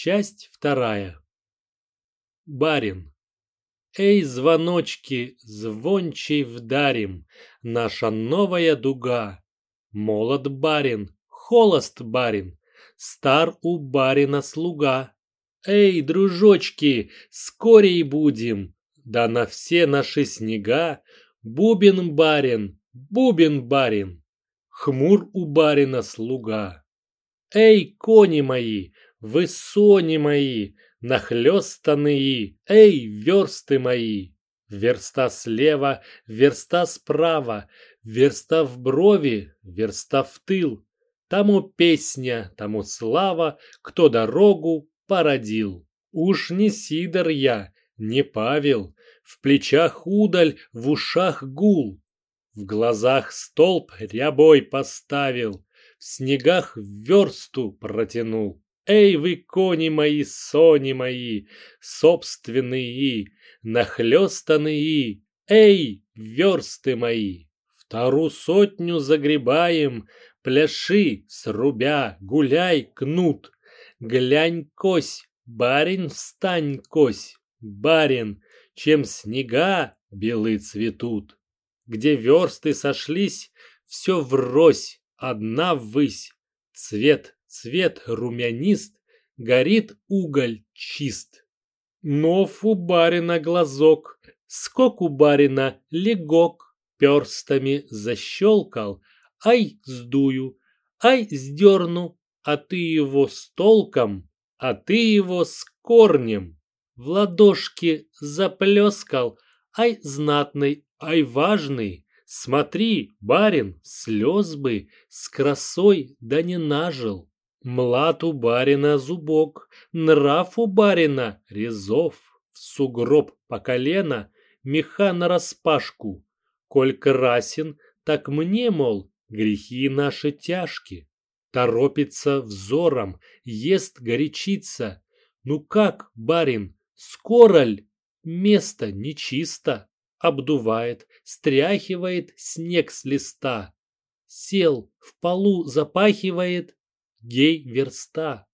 Часть вторая. Барин. Эй, звоночки, звончей вдарим, Наша новая дуга. Молод барин, холост барин, Стар у барина слуга. Эй, дружочки, скорей будем, Да на все наши снега Бубен барин, бубен барин, Хмур у барина слуга. Эй, кони мои, вы сони мои, нахлёстанные, эй, версты мои! Верста слева, верста справа, верста в брови, верста в тыл. Тому песня, тому слава, кто дорогу породил. Уж не Сидор я, не Павел, в плечах удаль, в ушах гул. В глазах столб рябой поставил, в снегах версту протянул. Эй, вы, кони мои, сони мои, собственные, нахлёстанные, эй, версты мои! Вторую сотню загребаем, пляши, срубя, гуляй, кнут. Глянь, кось, барин, встань, кось, барин, чем снега белы цветут. Где версты сошлись, все врозь, одна ввысь, цвет цвет румянист, горит уголь чист. Нов у барина глазок, скок у барина легок, перстами защелкал, ай, сдую, ай, сдерну, а ты его с толком, а ты его с корнем. В ладошке заплескал, ай, знатный, ай, важный, Смотри, барин, слез бы, с красой да не нажил. Млад у барина зубок, нрав у барина резов, в сугроб по колено, меха нараспашку. Коль красен, так мне, мол, грехи наши тяжки. Торопится взором, ест горячится. Ну как, барин, скоро ль? Место нечисто. Обдувает, стряхивает снег с листа. Сел, в полу запахивает, гей верста.